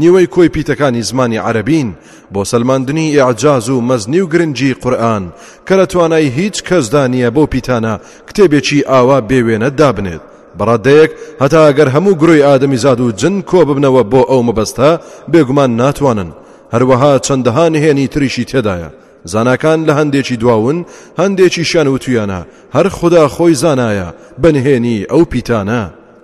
نیوەی کۆی پیتەکانی زمانی عەرەبین بۆ سەلماندنی ئیعجاز و مەزنی و گرنگی قورئان کە لە توانای هیچ کەسدا نییە بەو پیتانە کتێبێکی ئاوا بێ وێنە دابنێت بە ڕادەیەک هەتا گەر هەموو گرۆی ئادەمیزاد و جن کۆ ببنەوە بۆ ئەو مەبەستە بێگومان ناتوانن هەروەها چەندەها نهێنی تریشی تێدایە زاناکان لە هەندێکی دواون هەندێکیشیان وتویانە هەر خودا خۆی زانایە بە نهێنی ئەو پیتانە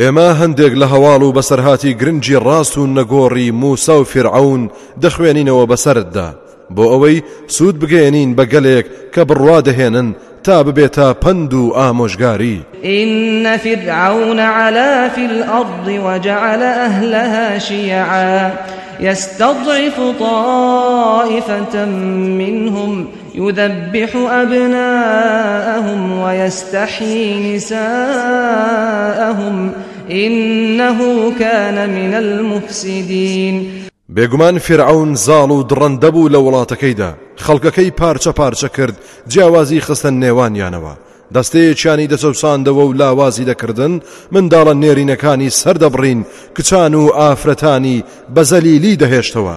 ئێمە هەندێک لە هەواڵ و بەسەرهاتی گرنگی ڕاست و نەگۆڕی موسا و فرعون دەخوێنینەوە بەسەرتدا بۆ ئەوەی سوود بگەێنین بە گەلێک کە بڕوا دەهێنن تا ببێتە پەند و ئامۆژگاری إن فرعون علا في الأرض وجعل أهلها شيعا يستضعف طائفة منهم یذبح ابناءهم ویستحیی نساءهم انه کان من المفسدین بێگومان فرعون زاڵ و دڕندە بوو لە وڵاتەکەیدا خەڵکەکەی پارچە پارچە کرد جیاوازی خستە نێوانیانەوە دەستەیەکیانی دەچەوساندەوە و لاوازی دەکردن منداڵە نێرینەکانی سەردەبڕین کچان و ئافرەتانی بەزەلیلی دەهێشتەوە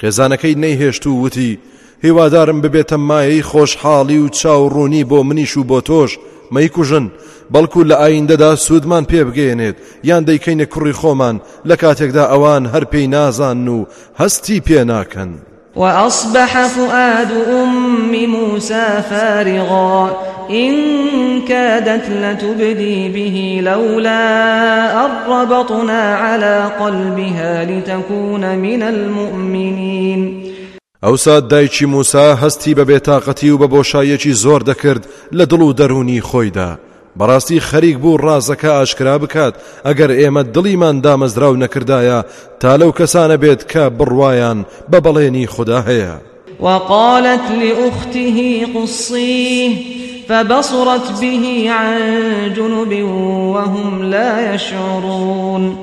خێزانەکەی نەیهێشت و وتی هیوادارم ببێتە مایەی خۆشحاڵی و چاوڕوونی بۆ منیش و بۆ تۆش مەیکوژن بەڵکو لە ئایندەدا سوودمان پێبگەێنێت یان دەیکەینە کوڕی خۆمان لە کاتێکدا ئەوان هەر پێی نازان و هەستی پێ ناکەن. وأصبح فؤاد أم موسى فارغا ان کادت لتبدی به لولا ان ربطنا علی قلبها لتکون من المومنین ئەوسا دایکی موسا هەستی بە بێتاقەتی و بە بۆشاییەکی زۆر دەکرد لە دڵ و دەروونی خۆیدا بەڕاستی خەریک بوو ڕازەکە ئاشکرا بکات ئەگەر ئێمە دڵیمان دامەزراو نەکردایە تا لەو کەسانە بێت کە بڕوایان بە بەڵێنی خوددا هەیە وقالت لأخته قصیه فبصرت به عن جنب وهم لا يشعرون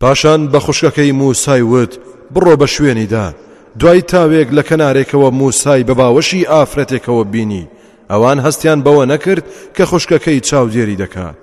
پاشان بە خوشکەکەی موسای وت بڕۆ بە شوێنیدا دوای تاوێک لە کەنارێکەوە موسای بە باوەشی ئافرەتێکەوە بینی ئەوان هەستیان بەوە نەکرد کە خوشکەکەی چاودێری دەکات.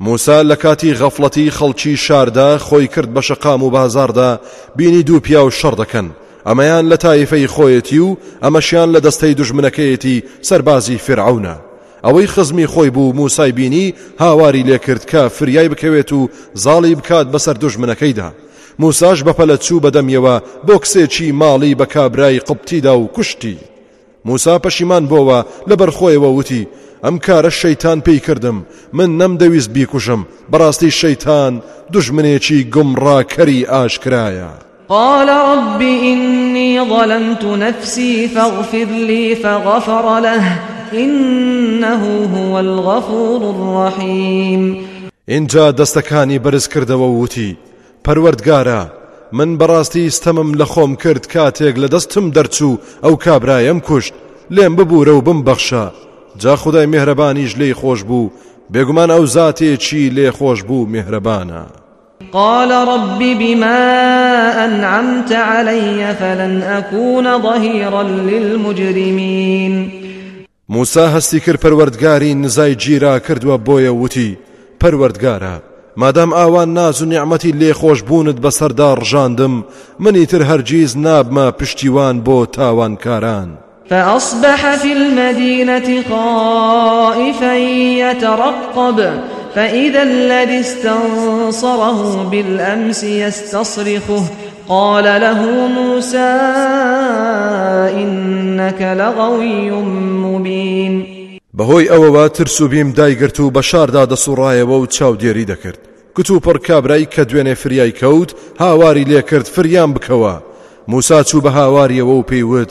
موسا لە کاتی غەفڵەتی خەڵکی شاردا خۆی کرد بە شەقام و بازاردا بینی دوو پیاو شەڕ دەکەن ئەمەیان لە تایفەی خۆیەتی و ئەمەشیان لە دەستەی دژمنەکەیەتی سەربازی فرعونە ئەوەی خزمی خۆی بوو موسای بینی هاواری لێکرد کە فریای بکەوێت و زاڵی بکات بەسەر دژمنەکەیدا موساش بەپەلە چوو بەدەمیەوە بۆ کسێکی ماڵی بە کابرای قبتیدا و کوشتی موسا پەشیمان بۆوە لەبەر خۆیەوە وتی، ئەم کارە شەیتان پێی کردم، من نەمدەویست بیکوژم، بەڕاستی شەیتان دوژمنێکی گومڕاکەری ئاشکرایە. قال رب إني ظلمت نفسي فاغفر لي فغفر له إنه هو الغفور الرحيم ئینجا دەستەکانی بەرز کردەوە و وتی، پەروەردگارا من بەڕاستی ستەمم لە خۆم کرد کاتێک لە دەستم دەرچوو ئەو کابرایەم کوشت لێم ببوورە و بم بەخشە جا خدای مێهرەبانیش لێی خۆش بوو بێگومان ئەو زاتێکی لێ خۆش بوو مێهرەبانە قال رب بما أنعمت علي فلن أكون ظهيرا للمجرمين موسا هەستی کرد پەروەردگاری نزای گیرا کردوە بۆیە وتی پەروەردگارە مادام ئاوا ناز و نیعمەتی لێخۆشبوونت بەسەردا ڕژاندم من ئیتر هەرگیز نابمە پشتیوان بۆ تاوانکاران. فأصبح في المدينة خائفا يترقب فإذا الذي استنصره بالأمس يستصرخه قال له موسى إنك لغوي مبين بەهۆی ئەوەوە ترس و بیم دایگرت و بە شاردا دەسوڕایەوە و چاودێری دەکرد کت و پڕ کابرای کە دوێنێ فریای کەوت هاواری لێکرد فریان بکەوە موسا چوو بە هاواریەوە و پێیوت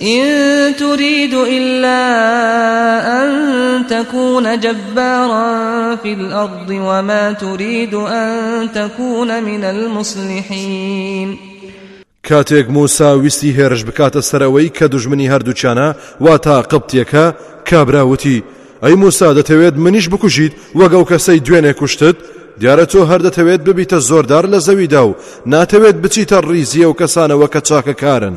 ان ترید الا ان تکون جبارا فی الارض وما ترید ان تکون من المصلحین کاتێک موسا ویستی هێرش بکاتە سەرەوەی کە دژمنی هەردووچانە واتا قبتیەکە کابراوتی ئەی موسا دەتەوێت منیش بکوژیت وەگە و کەسەی دوێنێ کوشتت دیارە تۆ هەر دەتەوێت ببیتە زۆردار لە زەویدا و ناتەوێت بچیتە ڕیزیە و کەسانەوە کە چاکەکارن.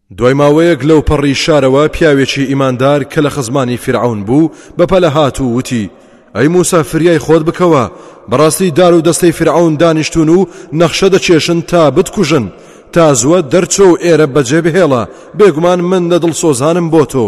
دوای ماوەیەک لەوپەڕی شارەوە پیاوێکی ئیماندار کە لە خزمانی فیرعەون بوو بەپەلە هات و وتی ئەی موسا فریای خۆت بکەوە بەڕاستی دار و دەستەی فرعون دانیشتون و نەخشە دەکێشن تا بتکوژن تا زووە دەرچۆ و ئێرە بەجێ بهێڵە بێگومان من لە دڵسۆزانم بۆ تۆ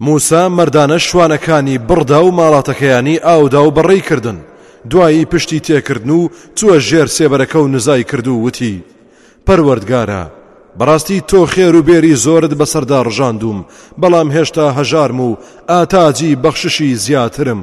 موسا مەردانە شوانەکانی بڕدا و ماڵاتەکەیانی ئاودا و بەڕێی کردن، دوایی پشتی تێکردن و چووە ژێر سێبەرەکە و نزای کرد و وتی، پەروەردگارا، بەڕاستی تۆ خێر و بێری زۆرت بەسەردا ڕژاندووم، بەڵام هێشتا هەژارم و ئاتاجی بەخششی زیاترم.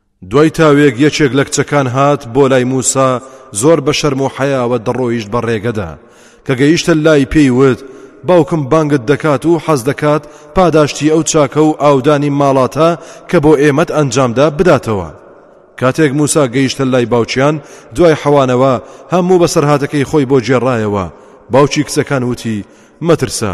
دوای تاوێک یەکێک لە کچەکان هات بۆ لای موسا زۆر بە شەرم و حەیاوە دەڕۆیشت بە ڕێگەدا کە گەیشتە لای پێی وت باوکم بانگت دەکات و حەز دەکات پاداشتی ئەو چاکە و ئاودانی ماڵاتە کە بۆ ئێمەت ئەنجامدا بداتەوە کاتێک موسا گەیشتە لای باوچیان دوای حەوانەوە هەموو بەسەرهاتەکەی خۆی بۆ گێڕایەوە باوکی کچەکان وتی مەترسە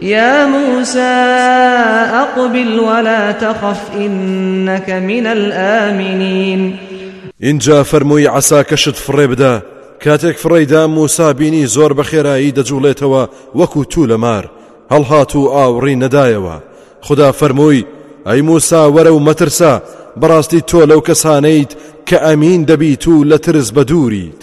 یا موسا ئەقبل وەلا تەخف ئینەک من الآمنین ئینجا فەرمووی عەساکەشت فڕێ بدە کاتێک فڕێدا موسا بینی زۆر بەخێرایی دەجوڵێتەوە وەکو تو لە مار هەڵهات و ئاوڕی نەدایەوە خدا فەرمووی ئەی موسا وەرە و مەترسە بەڕاستی تۆ لەو کەسانەیت کە ئەمین دەبیت و لە ترس بە دووریت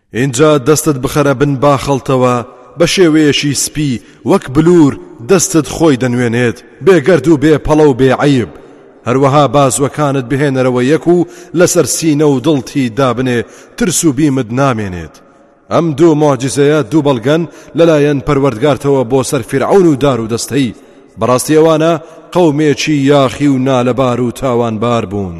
ئینجا دەستت بخەرە بن باخەڵتەوە بە شێوەیەکی سپی وەک بلور دەستت خۆی دەنوێنێت بێ گەرد و بێ پەڵە و بێ عەیب هەروەها بازوەکانت بهێنەرەوە یەک و لەسەر سینە و دڵتی دابنێ ترس و بیمت نامێنێت ئەم دوو مۆجزەیە دوو بەڵگەن لەلایەن پەروەردگارتەوە بۆ سەر فرعون و دار و دەستەی بەڕاستیەوانە قەومێکی یاخی و نالەبار و تاوانبار بوون.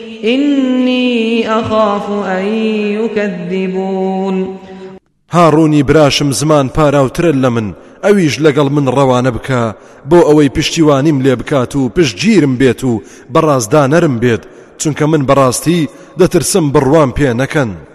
اننی اخاف ان یکذبون. هاڕوونی براشم زمان پاراوترە لە من ئەویش لەگەڵ من ڕەوانە بکە بۆ ئەوەی پشتیوانیم لێ بکات و پشتگیرم بێت و بەڕازدانەرم بێت چونکە من بەڕاستی دەترسم بڕوام پێ نەکەن.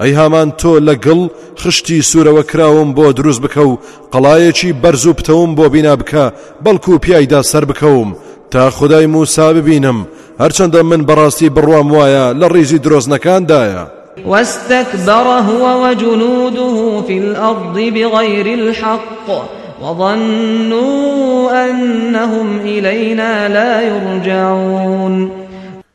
ئەی هامان تۆ لە گڵ خشتی سوورەوە کراوم بۆ دروست بکە و قەڵایەکی بەرز و پتەوم بۆ بینا بکە بەڵکو و پیایدا سەر بکەوم تا خدای موسا ببینم هەرچەندە من بەڕاستی بڕوام وایە لە ڕیزی درۆزنەکاندایە واستكبر هو وجنوده في الأرض بغير الحق وظنوا أنهم إلينا لا يرجعون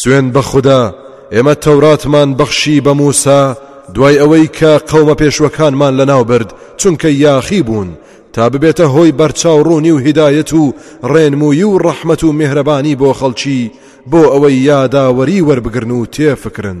سوێند بە خودا ئێمە تەوراتمان بەخشی بە موسا دوای ئەوەی کە قەومە پێشوەکانمان لەناو برد چونکە یاخی بوون تا ببێتە هۆی بەرچاوڕوونی و هیدایەت و ڕێنمووی و ڕەحمەت و میهرەبانی بۆ خەڵکی بۆ ئەوەی یاداوەری وەربگرن و تێفکرن.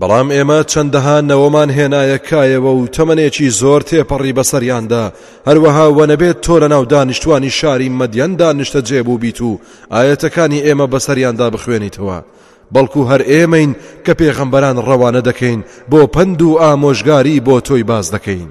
بەڵام ئێمە چەندەها نەوەمان هێنایە کایەوە و تەمەنێکی زۆر تێپەڕی بەسەریاندا، هەروەها وە نەبێت تۆ لەناو دانیشتوانی شاری مەدیەندا نیشتەجێ بووبیت و ئایەتەکانی ئێمە بەسەریاندا بخوێنیتەوە، بەڵکو هەر ئێمەین کە پێغەمبەران ڕەوانە دەکەین بۆ پەند و ئامۆژگاری بۆ تۆی باس دەکەین.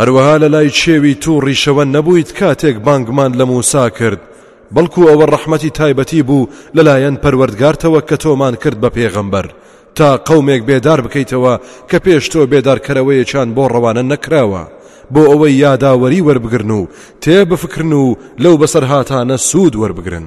هەروەها لە لای چێوی توو ڕیشەوە نەبوویت کاتێک بانگمان لە موسا کرد، بەڵکو ئەوە ڕەحمەتی تایبەتی بوو لەلایەن پەروەردگارتەوە کە تۆمان کرد بە پێغەمبەر تا قەومێک بێدار بکەیتەوە کە پێش تۆ بێدارکەرەوەیەکیان بۆ ڕەوانە نەکراوە بۆ ئەوەی یاداوەری وەربگرن و تێبفکرن و لەو بەسەرهاتانە سوود وەربگرن.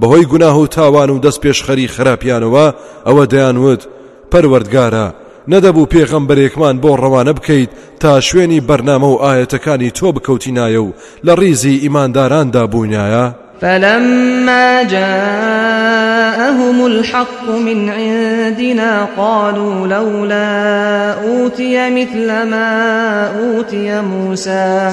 بەهۆی گوناه و تاوان و دەستپێشخەری خراپیانەوە ئەوە دەیانوت، پەروەردگارە نەدەبوو پێغەمبەرێکمان بۆ ڕەوانە بکەیت تا شوێنی بەرنامە و ئایەتەکانی تۆ بکەوتینایە و لە ڕیزی ئیمانداراندا بووینایە؟ فلما جاءهم الحق من عندنا قالوا لولا أوتي مثل ما أوتي موسى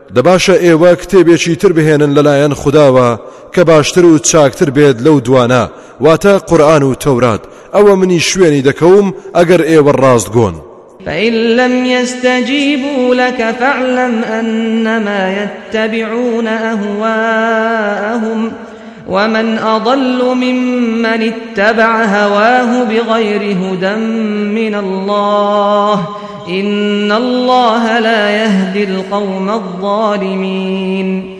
دە باشە ئێوە کتێبێکی تر بهێنن لەلایەن خوداوە کە باشتر و چاکتر بێت لەو دوانە واتە قورئان و تەورات ئەوە منی شوێنی دەکەوم ئەگەر ئێوە ڕاست گۆن. فإن لم يستجيبوا لك فاعلم أنما يتبعون أهواءهم ومن أضل ممن اتبع هواه بغير هدى من الله إن الله لا يهدي القوم الظالمين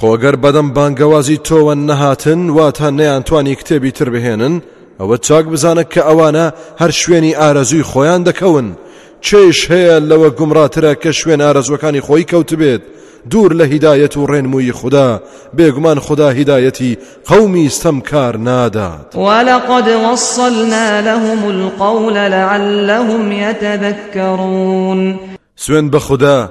خۆ گەر بەدەم بانگەوازی تۆوە نەهاتن واتە نەیان توانی کتێبی تر بهێنن ئەوە چاک بزانە کە ئەوانە هەر شوێنی ئارەزووی خۆیان دەکەون کێیش هەیە لەوە گومڕاترە کە شوێن ئارەزوەکانی خۆی کەوتبێت دوور لە هیدایەت و ڕێنمووی خودا بێگومان خودا هیدایەتی قەومی ستەمکار نادات ولقد وصلنا لهم القول لعلهم يتذكرون سوێن بە خودا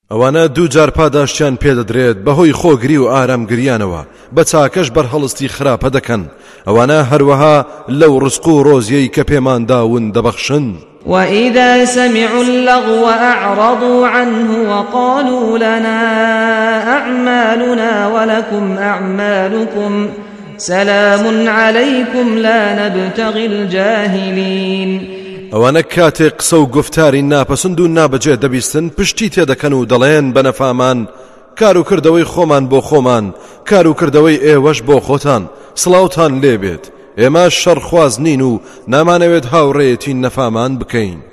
ئەوانە دوو جار پاداشتیان پێدەدرێت بەهۆی خۆگری و ئارامگریانەوە بە چاکەش بەرهەڵستی خراپە دەکەن ئەوانە هەروەها لەو ڕزق و ڕۆزیەی کە پێمانداون دەبەخشن. وإذا سمعوا اللغو أعرضوا عنه وقالوا لنا أعمالنا ولكم أعمالكم سلام علیکم لا نبتغی الجاهلین ئەوانە کاتێک قسە و گفتاری ناپەسند و نابەجێ دەبیستن پشتی تێدەکەن و دەڵێن بە نەفامان کاروکردەوەی خۆمان بۆ خۆمان کاروکردەوەی ئێوەش بۆ خۆتان سڵاوتان لێبێت ئێمە شەڕخواز نین و نامانەوێت هاوڕێتی نەفامان بکەین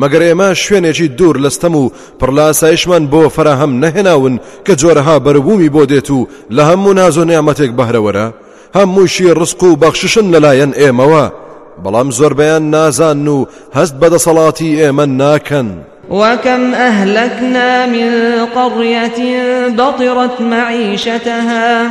مەگەر ئێمە شوێنێکی دوور لە ستەم و پڕ لە ئاسایشمان بۆ فەراهەم نەهێناون کە جۆرەها بەروبوومی بۆ دێت و لە هەموو ناز و نیعمەتێک بەهرەوەرە هەمووشی ڕزق و بەخششن لەلایەن ئێمەوە بەڵام زۆربەیان نازان و هەست بە دەسەڵاتی ئێمە ناکەن. وكم أهلكنا من قرية بطرت معيشتها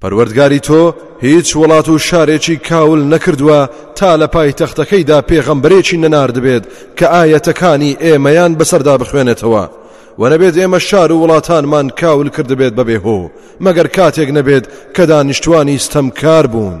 پەروەردگاری تۆ هیچ وڵات و شارێکی کاول نەکردووە تا لە پایتەختەکەیدا پێغەمبەرێکی نەناردبێت کە ئایەتەکانی ئێمەیان بەسەردا بخوێنێتەوە و نەبێت ئێمە شار و وڵاتانمان کاول کردبێت بەبێ هۆ مەگەر کاتێک نەبێت کە دانیشتوانی ستەمکار بوون.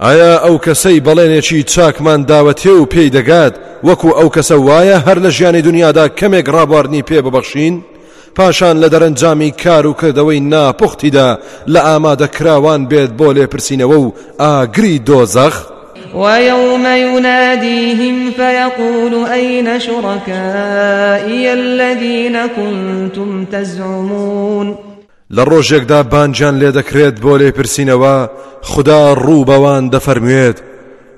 ئایا ئەو کەسەی بەڵێنێکی چاکمان داوەتێ و پێی دەگات وەکو ئەو کەسە وایە هەر لە ژیانی دنیادا کەمێک ڕابواردنی پێ ببەخشین پاشان لە دەرەنجامی کار و کردەوەی ناپختیدا لە ئامادە کراوان بێت بۆ لێپرسینەوە و ئاگری دۆزەخ ويوم يناديهم فيقول أين شركائي الذين كنتم تزعمون لە ڕۆژێکدا بانگیان لێدەکرێت بۆ لێپرسینەوە، خودا ڕوو بەوان دەفەرموێت،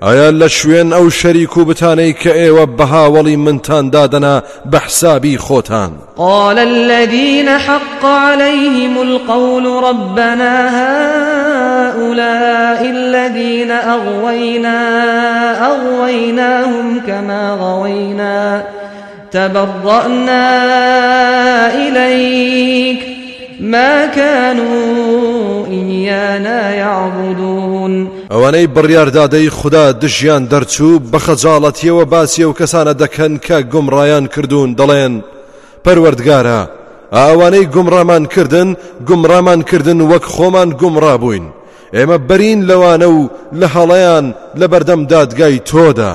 ئایا لە شوێن ئەو شەریک و بتانەی کە ئێوە بە هاوەڵی منتان دادەنا بە حسابی خۆتان؟ قال الذين حق عليهم القول ربنا هؤلاء الذين أغوينا أغويناهم كما غوينا تبرأنا الیک ما کانوا ایانا یعبدون ئەوانەی بڕیاردادەی خودا دژیان دەرچوو بە خەجاڵەتیەوە باسی و کەسانە دەکەن کە گومڕایان کردوون دەڵێن پەروەردگارە ئەوانەی گومڕامان کردن گومڕامان کردن وەک خۆمان گومڕا بووین ئێمە بەرین لەوانە و لە هەڵەیان لە بەردەم دادگای تۆدا.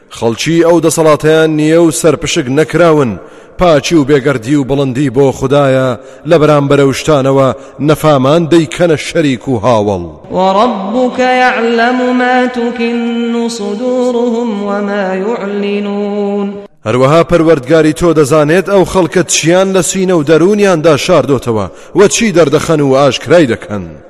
خەڵکی ئەو دەسەڵاتەیان نییە و سەرپشک نەکراون، پاکی و بێگەردی و بڵندی بۆ خودایە لە بەرامبەر ئەو شتانەوە نەفامان دەیکەنە شەریک و هاوەڵ. وەڕەبوک یەعلەم ما توکن صدورهم وما یعلنون. هەروەها پەروەردگاری تۆ دەزانێت ئەو خەڵکە چیان لە سینە و دەروونیاندا شاردۆتەوە و چی دەردەخەن و ئاشکرای دەکەن.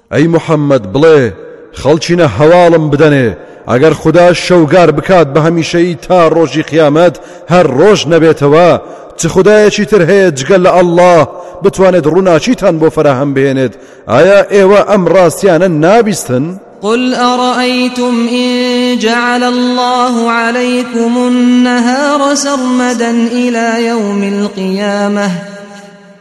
ئەی محەممەد بڵێ، خەڵکینە هەواڵم بدەنێ، ئەگەر خودا شەوگار بکات بە هەمیشەیی تا ڕۆژی قیامەت هەر ڕۆژ نەبێتەوە، چ خودایەکی تر هەیە جگە لە اللە بتوانێت ڕووناکیتان بۆ فەراهەم بهێنێت، ئایا ئێوە ئەم ڕاستیانە نابیستن؟ قل ارایتم ان جعل اللە علیکم النهار سرمدا الی یوم القیامە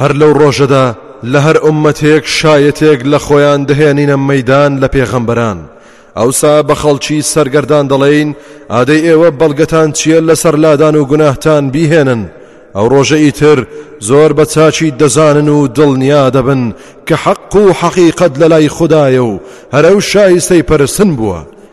هەر لەو ڕۆژەدا لە هەر ئوممەتێک شایەتێک لە خۆیان دەهێنینە مەیدان لە پێغەمبەران ئەوسا بە خەڵکی سەرگەردان دەڵێین ئادەی ئێوە بەڵگەتان چییە لەسەر لادان و گوناهتان بیهێنن ئەو ڕۆژە ئیتر زۆر بە چاچی دەزانن و دڵنیا دەبن کە حەق و حەقیقەت لە لای خدایە و هەرە و شایستەی پەرسن بووە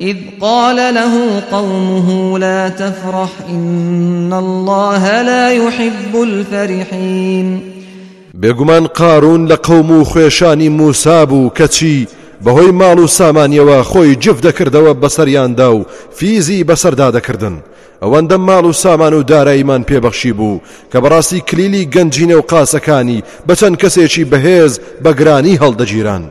إذ قال له قومه لا تفرح إن الله لا يحب الفرحين بێگومان قارون لە قەوم و خوێشانی موسا بوو کەچی بەهۆی ماڵ و سامانیەوە خۆی جف دەکردەوە بەسەریاندا و فیزی بەسەردا دەکردن ئەوەندە ماڵ و سامان و داراییمان پێبەخشی بوو کە بەڕاستی کلیلی گەنجینە و قاسەکانی بەچەند کەسێکی بەهێز بەگرانی هەڵدەگیران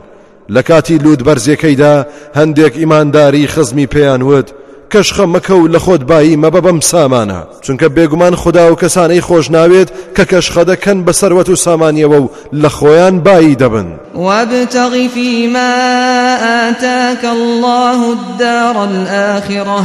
لە کاتی لووت بەرزیەکەیدا هەندێک ئیمانداری خزمی پێیان وت کەشخە مەکە و لە خۆت بایی مەبە بەم سامانە چونکە بێگومان خدا و کەسانەی خۆش ناوێت کە کەشخە دەکەن بە سەروەت و سامانیەوە و لە خۆیان بایی دەبن وابتغی فيما آتاك الله الدار الآخرة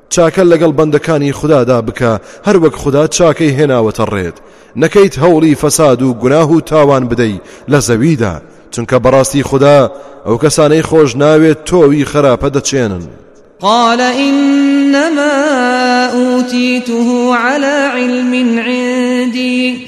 چاکە لەگەڵ بەندەکانی خودادا بکە هەروەک خودا چاکەی هێناوەتە ڕێت نەکەیت هەوڵی فەساد و گوناه و تاوان بدەی لە زەویدا چونکە بەڕاستی خودا ئەو کەسانەی خۆش ناوێت تۆوی خراپە دەچێنن قال إنما أوتيته على علم عندي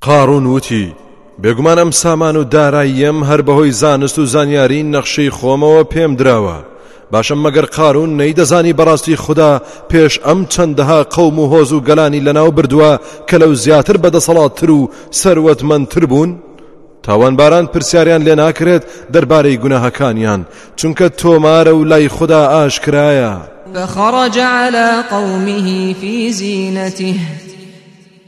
قارون وتی بێگومان ئەم سامان و داراییەم هەر بەهۆی زانست و زانیاری نەخشەی خۆمەوە پێم دراوە باشم مەگەر قارون نەی دەزانی بەڕاستی خوددا پێش ئەم چەندەها قەوم و هۆز و گەلانی لەناو بردووە کە لەو زیاتر بەدەسەڵاتتر و سەروەتمەندتر بوون تاوانباران پرسیاریان لێ ناکرێت دەربارەی گوناهەکانیان چونکە تۆمارە و لای خوددا ئاشکرایە فخرج على قومه في زينته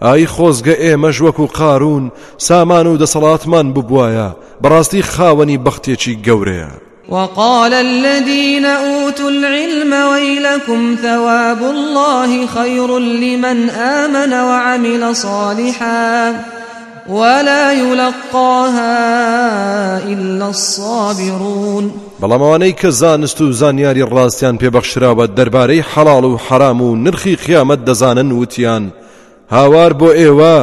ئای خۆزگە ئێمەش وەکو قارون سامان و دەسەڵاتمان ببوایە، بەڕاستی خاوەنی بەختێکی گەورەیە. وقال الذين أوتوا العلم ويلكم ثواب الله خير لمن آمن وعمل صالحا ولا يلقاها إلا الصابرون بەڵام ئەوانەی کە زانست و زانیاری ڕاستیان پێبەخشراوە دەربارەی حەڵاڵ و حەرام و نرخی قیامەت دەزانن وتیان هاوار بۆ ئێوە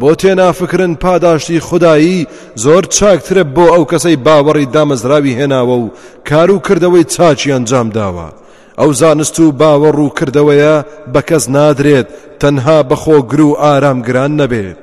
بۆ تێنافکرن پاداشتی خودایی زۆر چاکترە بۆ ئەو کەسەی باوەڕی دامەزراوی هێناوە و کار و کردەوەی چاچی ئەنجام داوە ئەو زانست و باوەڕ و کردەوەیە بە کەس نادرێت تەنها بەخۆگر و ئارامگران نەبێت.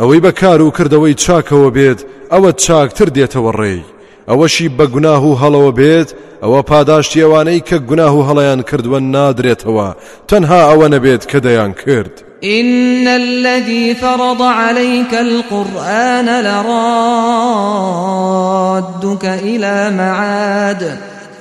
ئەوەی بە کار و کردەوەی چاکەوە بێت ئەوە چاکتر دێتەوە ڕێی، ئەوەشی بە گوناه و هەڵەوە بێت ئەوە پاداشتی ئەوانەی کە گوناه و هەڵەیان کردووە نادرێتەوە تەنها ئەوە نەبێت کە دەیان کرد. إن الذي فرض عليك القرآن لرادك إلى معاد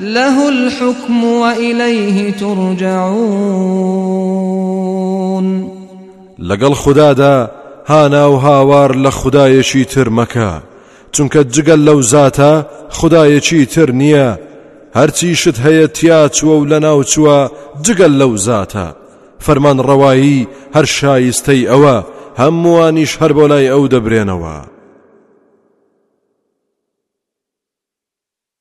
لەه الحوکم و الیه ترجعون لەگەڵ خودادا هانا و هاوار لە خودایەکی تر مەکە چونکە جگەل لەو زاتە خودایەکی تر نییە هەرچی شت هەیە تیا چووە و لە ناو چووە جگەل لەو زاتە فەرمان ڕەوایی هەر شایستەی ئەوە هەمووانیش هەر بۆ لای ئەو دەبرێنەوە.